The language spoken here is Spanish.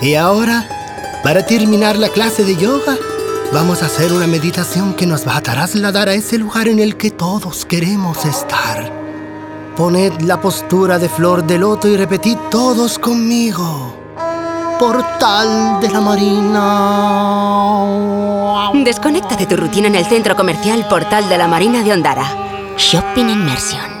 Y ahora, para terminar la clase de yoga, vamos a hacer una meditación que nos va a trasladar a ese lugar en el que todos queremos estar. Poned la postura de flor de loto y repetid todos conmigo. Portal de la Marina. Desconecta de tu rutina en el centro comercial Portal de la Marina de Ondara. Shopping inmersión.